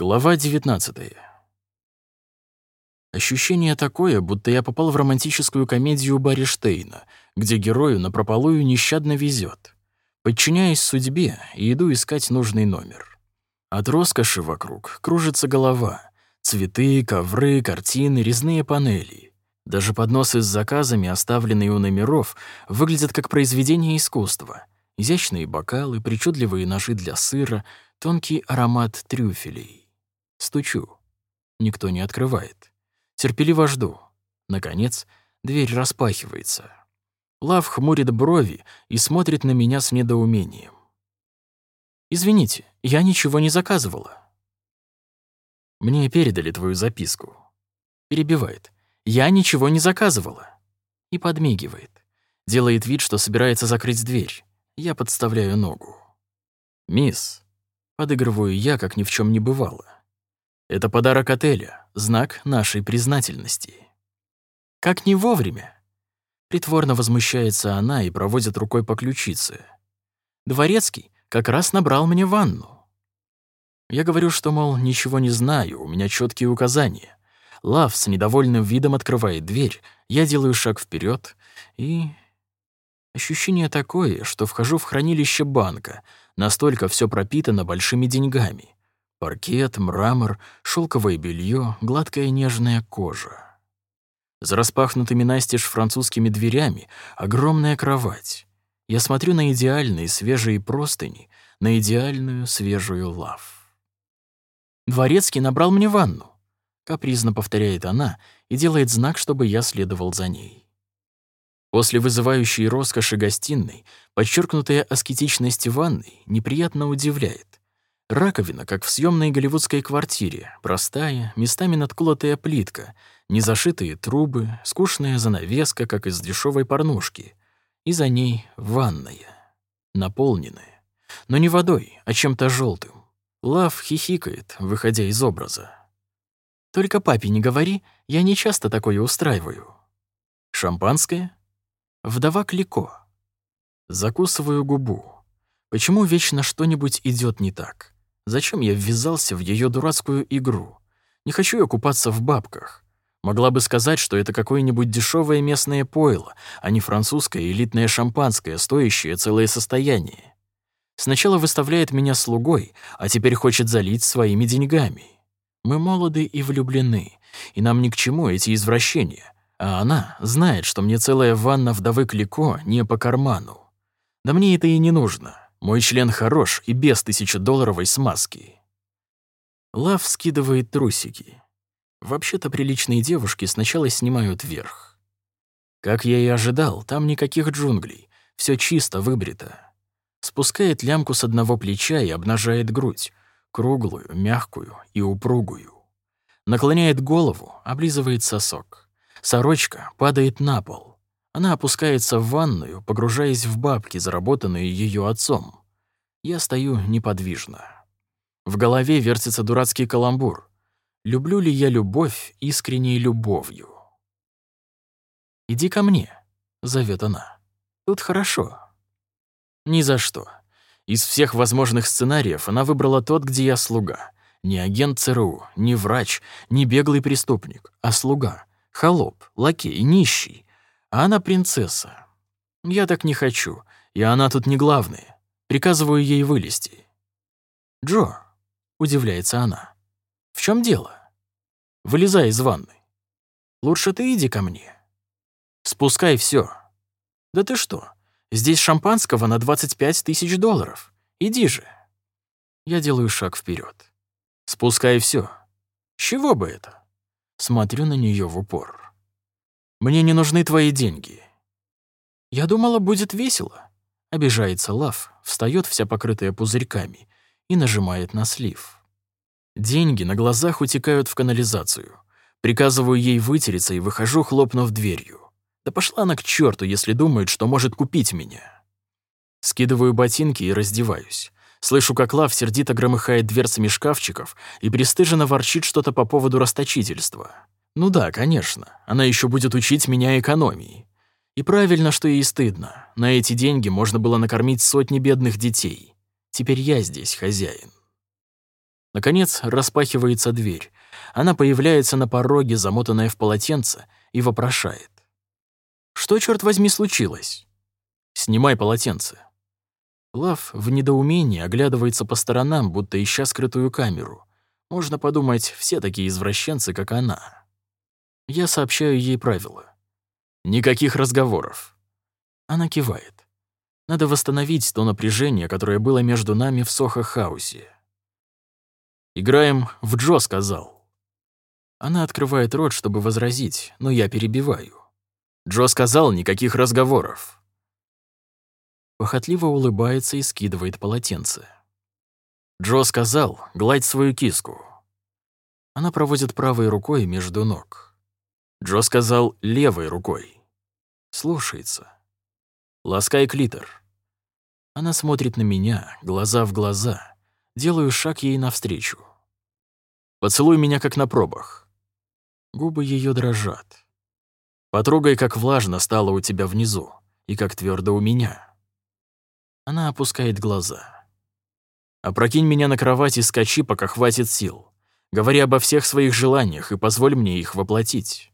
Глава 19. Ощущение такое, будто я попал в романтическую комедию Барри Штейна, где герою напропалую нещадно везет. Подчиняюсь судьбе иду искать нужный номер. От роскоши вокруг кружится голова. Цветы, ковры, картины, резные панели. Даже подносы с заказами, оставленные у номеров, выглядят как произведение искусства. Изящные бокалы, причудливые ножи для сыра, тонкий аромат трюфелей. Стучу. Никто не открывает. Терпеливо жду. Наконец, дверь распахивается. Лав хмурит брови и смотрит на меня с недоумением. «Извините, я ничего не заказывала». «Мне передали твою записку». Перебивает. «Я ничего не заказывала». И подмигивает. Делает вид, что собирается закрыть дверь. Я подставляю ногу. «Мисс», — подыгрываю я, как ни в чем не бывало. Это подарок отеля, знак нашей признательности. Как не вовремя. Притворно возмущается она и проводит рукой по ключице. Дворецкий как раз набрал мне ванну. Я говорю, что, мол, ничего не знаю, у меня четкие указания. Лав с недовольным видом открывает дверь, я делаю шаг вперед и... Ощущение такое, что вхожу в хранилище банка, настолько все пропитано большими деньгами. Паркет, мрамор, шелковое белье, гладкая нежная кожа. За распахнутыми настежь французскими дверями огромная кровать. Я смотрю на идеальные свежие простыни, на идеальную свежую лав. «Дворецкий набрал мне ванну», — капризно повторяет она и делает знак, чтобы я следовал за ней. После вызывающей роскоши гостиной подчеркнутая аскетичность ванной неприятно удивляет. Раковина, как в съемной голливудской квартире, простая, местами надколотая плитка, незашитые трубы, скучная занавеска, как из дешевой порнушки, и за ней ванная, наполненная, но не водой, а чем-то желтым. Лав хихикает, выходя из образа. «Только папе не говори, я не часто такое устраиваю». «Шампанское?» «Вдова Клико». Закусываю губу. Почему вечно что-нибудь идет не так? Зачем я ввязался в ее дурацкую игру? Не хочу я купаться в бабках. Могла бы сказать, что это какое-нибудь дешевое местное пойло, а не французское элитное шампанское, стоящее целое состояние. Сначала выставляет меня слугой, а теперь хочет залить своими деньгами. Мы молоды и влюблены, и нам ни к чему эти извращения. А она знает, что мне целая ванна вдовы Клико не по карману. Да мне это и не нужно. Мой член хорош и без тысячедолларовой смазки. Лав скидывает трусики. Вообще-то приличные девушки сначала снимают верх. Как я и ожидал, там никаких джунглей, все чисто выбрито. Спускает лямку с одного плеча и обнажает грудь, круглую, мягкую и упругую. Наклоняет голову, облизывает сосок. Сорочка падает на пол. Она опускается в ванную, погружаясь в бабки, заработанные ее отцом. Я стою неподвижно. В голове вертится дурацкий каламбур. Люблю ли я любовь искренней любовью? «Иди ко мне», — зовет она. «Тут хорошо». Ни за что. Из всех возможных сценариев она выбрала тот, где я слуга. Не агент ЦРУ, не врач, не беглый преступник, а слуга. Холоп, лакей, нищий, а она принцесса. Я так не хочу, и она тут не главная. Приказываю ей вылезти. «Джо», — удивляется она, — «в чем дело? Вылезай из ванны. Лучше ты иди ко мне. Спускай все. Да ты что, здесь шампанского на 25 тысяч долларов. Иди же». Я делаю шаг вперед. «Спускай все. С чего бы это?» Смотрю на нее в упор. Мне не нужны твои деньги». «Я думала, будет весело». Обижается Лав, встает вся покрытая пузырьками и нажимает на слив. Деньги на глазах утекают в канализацию. Приказываю ей вытереться и выхожу, хлопнув дверью. Да пошла она к черту, если думает, что может купить меня. Скидываю ботинки и раздеваюсь. Слышу, как Лав сердито громыхает дверцами шкафчиков и пристыженно ворчит что-то по поводу расточительства. Ну да, конечно, она еще будет учить меня экономии. И правильно, что ей стыдно. На эти деньги можно было накормить сотни бедных детей. Теперь я здесь хозяин. Наконец распахивается дверь. Она появляется на пороге, замотанная в полотенце, и вопрошает. «Что, черт возьми, случилось?» «Снимай полотенце». Лав в недоумении оглядывается по сторонам, будто ища скрытую камеру. Можно подумать, все такие извращенцы, как она. Я сообщаю ей правила. Никаких разговоров. Она кивает. Надо восстановить то напряжение, которое было между нами в Сохо-хаусе. «Играем в Джо», — сказал. Она открывает рот, чтобы возразить, но я перебиваю. Джо сказал, никаких разговоров. Похотливо улыбается и скидывает полотенце. Джо сказал, гладь свою киску. Она проводит правой рукой между ног. Джо сказал левой рукой. Слушается. Ласкай клитор. Она смотрит на меня, глаза в глаза. Делаю шаг ей навстречу. Поцелуй меня, как на пробах. Губы ее дрожат. Потрогай, как влажно стало у тебя внизу, и как твердо у меня. Она опускает глаза. Опрокинь меня на кровать и скачи, пока хватит сил. Говори обо всех своих желаниях и позволь мне их воплотить.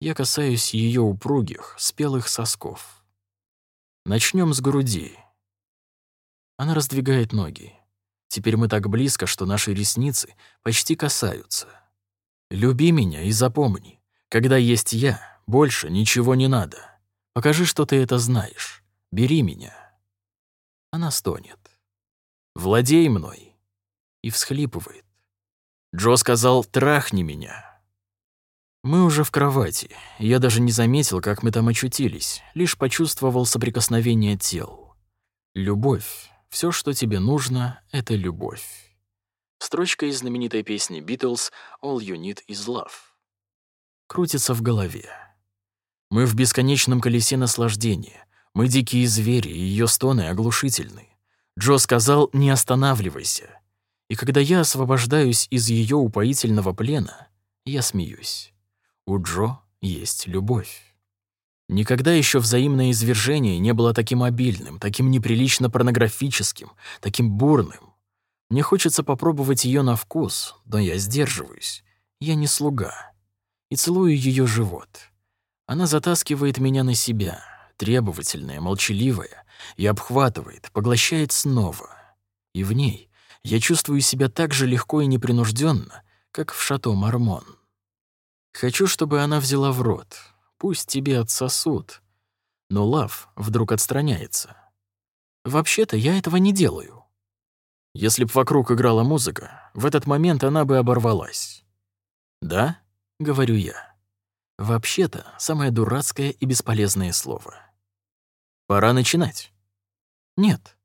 Я касаюсь ее упругих, спелых сосков. Начнем с груди. Она раздвигает ноги. Теперь мы так близко, что наши ресницы почти касаются. Люби меня и запомни, когда есть я, больше ничего не надо. Покажи, что ты это знаешь. Бери меня. Она стонет. Владей мной. И всхлипывает. Джо сказал «трахни меня». Мы уже в кровати. Я даже не заметил, как мы там очутились, лишь почувствовал соприкосновение тел. Любовь. Все, что тебе нужно, — это любовь. Строчка из знаменитой песни Beatles «All you need is love». Крутится в голове. Мы в бесконечном колесе наслаждения. Мы дикие звери, и ее стоны оглушительны. Джо сказал «не останавливайся». И когда я освобождаюсь из ее упоительного плена, я смеюсь. У Джо есть любовь. Никогда еще взаимное извержение не было таким обильным, таким неприлично порнографическим, таким бурным. Мне хочется попробовать ее на вкус, но я сдерживаюсь. Я не слуга. И целую ее живот. Она затаскивает меня на себя, требовательная, молчаливая, и обхватывает, поглощает снова. И в ней я чувствую себя так же легко и непринужденно, как в шато Мармон. Хочу, чтобы она взяла в рот, Пусть тебе отсосут. Но Лав вдруг отстраняется. Вообще-то я этого не делаю. Если б вокруг играла музыка, в этот момент она бы оборвалась. «Да?» — говорю я. Вообще-то, самое дурацкое и бесполезное слово. «Пора начинать». «Нет,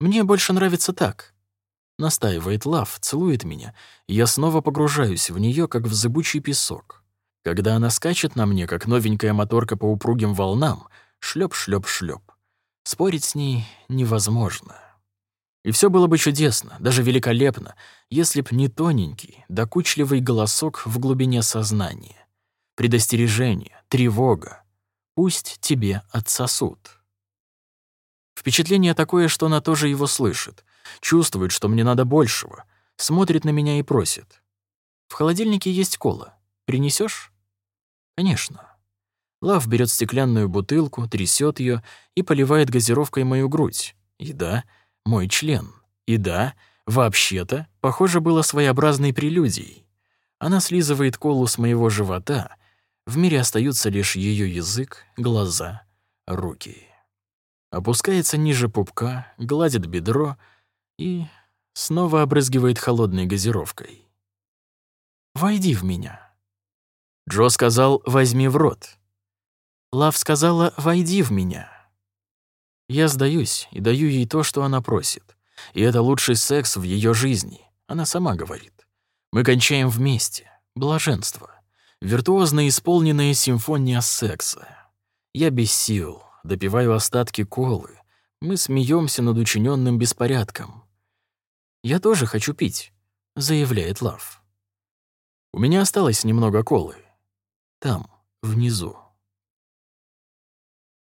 мне больше нравится так», — настаивает Лав, целует меня, я снова погружаюсь в нее, как в зыбучий песок. Когда она скачет на мне, как новенькая моторка по упругим волнам, шлеп-шлеп-шлеп. Спорить с ней невозможно. И все было бы чудесно, даже великолепно, если б не тоненький, докучливый голосок в глубине сознания. Предостережение, тревога. Пусть тебе отсосут. Впечатление такое, что она тоже его слышит, чувствует, что мне надо большего, смотрит на меня и просит. В холодильнике есть кола. Принесешь? Конечно. Лав берет стеклянную бутылку, трясет ее и поливает газировкой мою грудь. И да, мой член. И да, вообще-то, похоже, было своеобразной прелюдией. Она слизывает колу с моего живота. В мире остаются лишь ее язык, глаза, руки. Опускается ниже пупка, гладит бедро и снова обрызгивает холодной газировкой. «Войди в меня». Джо сказал «возьми в рот». Лав сказала «войди в меня». Я сдаюсь и даю ей то, что она просит. И это лучший секс в ее жизни, она сама говорит. Мы кончаем вместе. Блаженство. Виртуозно исполненная симфония секса. Я без сил, допиваю остатки колы. Мы смеемся над учиненным беспорядком. «Я тоже хочу пить», — заявляет Лав. «У меня осталось немного колы. Там, внизу.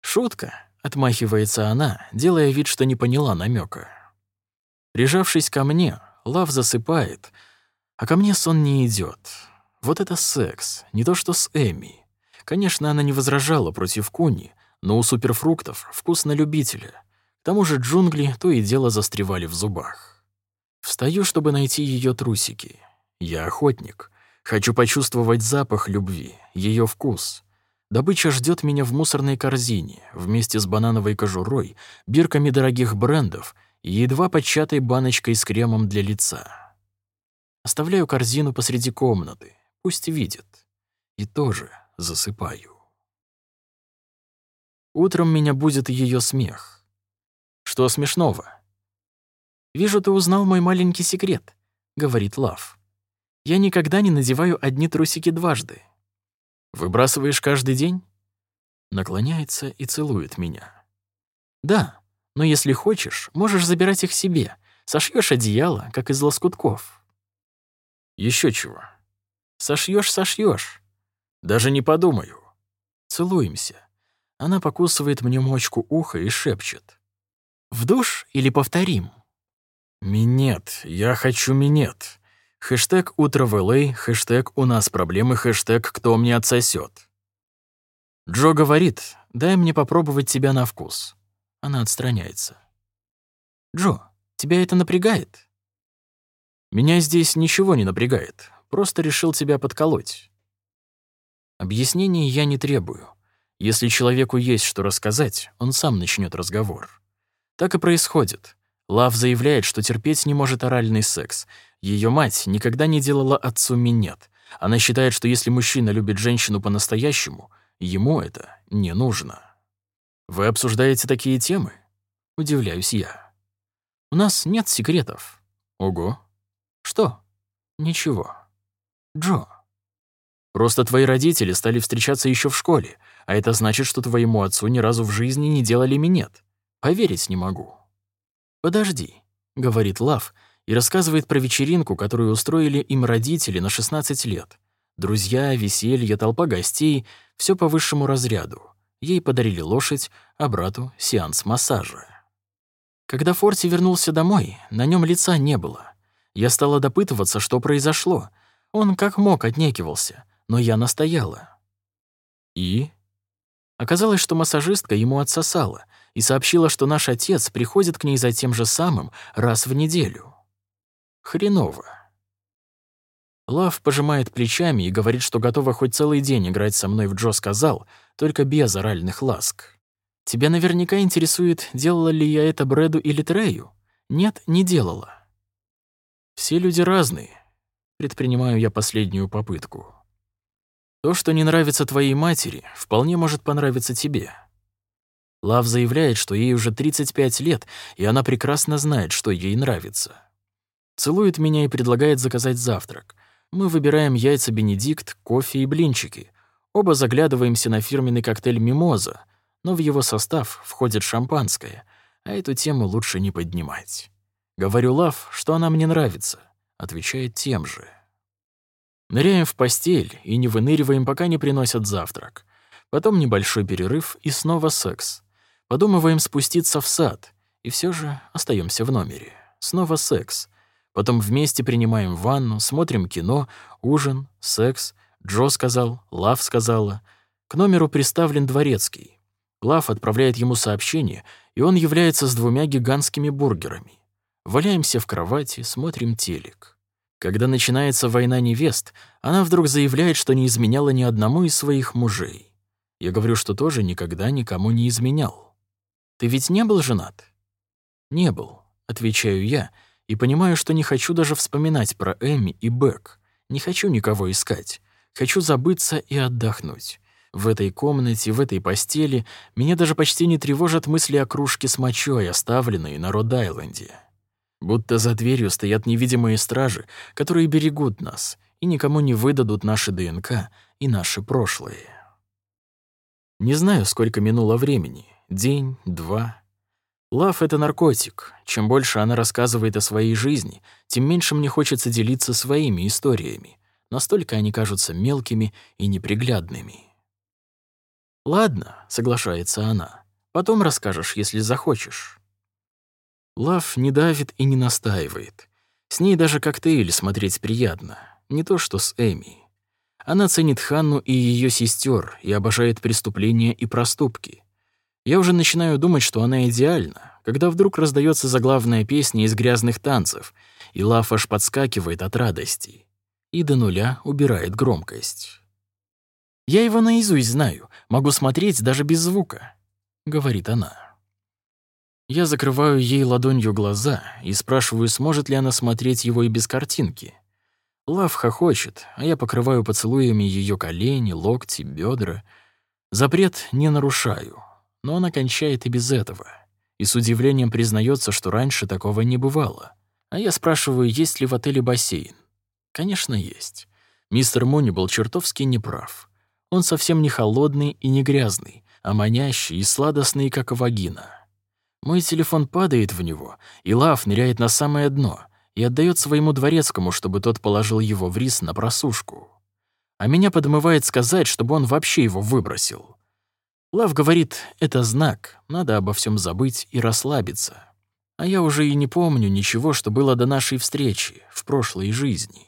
Шутка, отмахивается она, делая вид, что не поняла намека. Прижавшись ко мне, Лав засыпает, а ко мне сон не идет. Вот это секс, не то что с Эми. Конечно, она не возражала против куни, но у суперфруктов вкус на любителя. К тому же джунгли то и дело застревали в зубах. Встаю, чтобы найти ее трусики. Я охотник. Хочу почувствовать запах любви, ее вкус. Добыча ждет меня в мусорной корзине вместе с банановой кожурой, бирками дорогих брендов и едва початой баночкой с кремом для лица. Оставляю корзину посреди комнаты, пусть видит. И тоже засыпаю. Утром меня будет ее смех. Что смешного? «Вижу, ты узнал мой маленький секрет», — говорит Лав. «Я никогда не надеваю одни трусики дважды. Выбрасываешь каждый день?» Наклоняется и целует меня. «Да, но если хочешь, можешь забирать их себе. Сошьешь одеяло, как из лоскутков». Еще чего. Сошьешь, сошьешь. Даже не подумаю. Целуемся. Она покусывает мне мочку уха и шепчет. «В душ или повторим?» «Минет, я хочу минет. Хэштег «Утро в ЛА», хэштег «У нас проблемы», хэштег «Кто мне отсосет». Джо говорит, дай мне попробовать тебя на вкус. Она отстраняется. «Джо, тебя это напрягает?» «Меня здесь ничего не напрягает. Просто решил тебя подколоть». Объяснений я не требую. Если человеку есть что рассказать, он сам начнет разговор. Так и происходит. Лав заявляет, что терпеть не может оральный секс. Ее мать никогда не делала отцу минет. Она считает, что если мужчина любит женщину по-настоящему, ему это не нужно. Вы обсуждаете такие темы? Удивляюсь я. У нас нет секретов. Ого. Что? Ничего. Джо. Просто твои родители стали встречаться еще в школе, а это значит, что твоему отцу ни разу в жизни не делали минет. Поверить не могу. «Подожди», — говорит Лав и рассказывает про вечеринку, которую устроили им родители на 16 лет. Друзья, веселье, толпа гостей — все по высшему разряду. Ей подарили лошадь, а брату — сеанс массажа. Когда Форти вернулся домой, на нем лица не было. Я стала допытываться, что произошло. Он как мог отнекивался, но я настояла. И? Оказалось, что массажистка ему отсосала — и сообщила, что наш отец приходит к ней за тем же самым раз в неделю. Хреново. Лав пожимает плечами и говорит, что готова хоть целый день играть со мной в Джо сказал, только без оральных ласк. Тебя наверняка интересует, делала ли я это Брэду или Трею? Нет, не делала. Все люди разные. Предпринимаю я последнюю попытку. То, что не нравится твоей матери, вполне может понравиться тебе. Лав заявляет, что ей уже 35 лет, и она прекрасно знает, что ей нравится. Целует меня и предлагает заказать завтрак. Мы выбираем яйца Бенедикт, кофе и блинчики. Оба заглядываемся на фирменный коктейль «Мимоза», но в его состав входит шампанское, а эту тему лучше не поднимать. Говорю Лав, что она мне нравится, отвечает тем же. Ныряем в постель и не выныриваем, пока не приносят завтрак. Потом небольшой перерыв и снова секс. Подумываем спуститься в сад, и все же остаемся в номере. Снова секс. Потом вместе принимаем ванну, смотрим кино, ужин, секс. Джо сказал, Лав сказала. К номеру приставлен дворецкий. Лав отправляет ему сообщение, и он является с двумя гигантскими бургерами. Валяемся в кровати, смотрим телек. Когда начинается война невест, она вдруг заявляет, что не изменяла ни одному из своих мужей. Я говорю, что тоже никогда никому не изменял. Ты ведь не был женат?» «Не был», — отвечаю я, и понимаю, что не хочу даже вспоминать про Эми и Бэк. Не хочу никого искать. Хочу забыться и отдохнуть. В этой комнате, в этой постели меня даже почти не тревожат мысли о кружке с мочой, оставленной на Род-Айленде. Будто за дверью стоят невидимые стражи, которые берегут нас и никому не выдадут наши ДНК и наши прошлые. Не знаю, сколько минуло времени, День, два. Лав — это наркотик. Чем больше она рассказывает о своей жизни, тем меньше мне хочется делиться своими историями. Настолько они кажутся мелкими и неприглядными. «Ладно», — соглашается она. «Потом расскажешь, если захочешь». Лав не давит и не настаивает. С ней даже коктейль смотреть приятно, не то что с Эми. Она ценит Ханну и ее сестер и обожает преступления и проступки. Я уже начинаю думать, что она идеальна, когда вдруг раздается заглавная песня из грязных танцев, и Лав аж подскакивает от радости. И до нуля убирает громкость. «Я его наизусть знаю, могу смотреть даже без звука», — говорит она. Я закрываю ей ладонью глаза и спрашиваю, сможет ли она смотреть его и без картинки. Лав хохочет, а я покрываю поцелуями ее колени, локти, бедра. Запрет не нарушаю, но она кончает и без этого. И с удивлением признается, что раньше такого не бывало. А я спрашиваю, есть ли в отеле бассейн. Конечно, есть. Мистер Муни был чертовски неправ. Он совсем не холодный и не грязный, а манящий и сладостный, как вагина. Мой телефон падает в него, и Лав ныряет на самое дно и отдает своему дворецкому, чтобы тот положил его в рис на просушку. А меня подмывает сказать, чтобы он вообще его выбросил. Лав говорит, это знак, надо обо всем забыть и расслабиться. А я уже и не помню ничего, что было до нашей встречи, в прошлой жизни.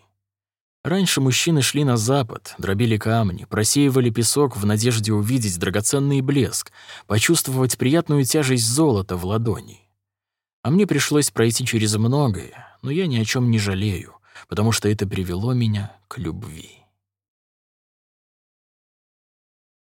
Раньше мужчины шли на запад, дробили камни, просеивали песок в надежде увидеть драгоценный блеск, почувствовать приятную тяжесть золота в ладони. А мне пришлось пройти через многое, но я ни о чем не жалею, потому что это привело меня к любви.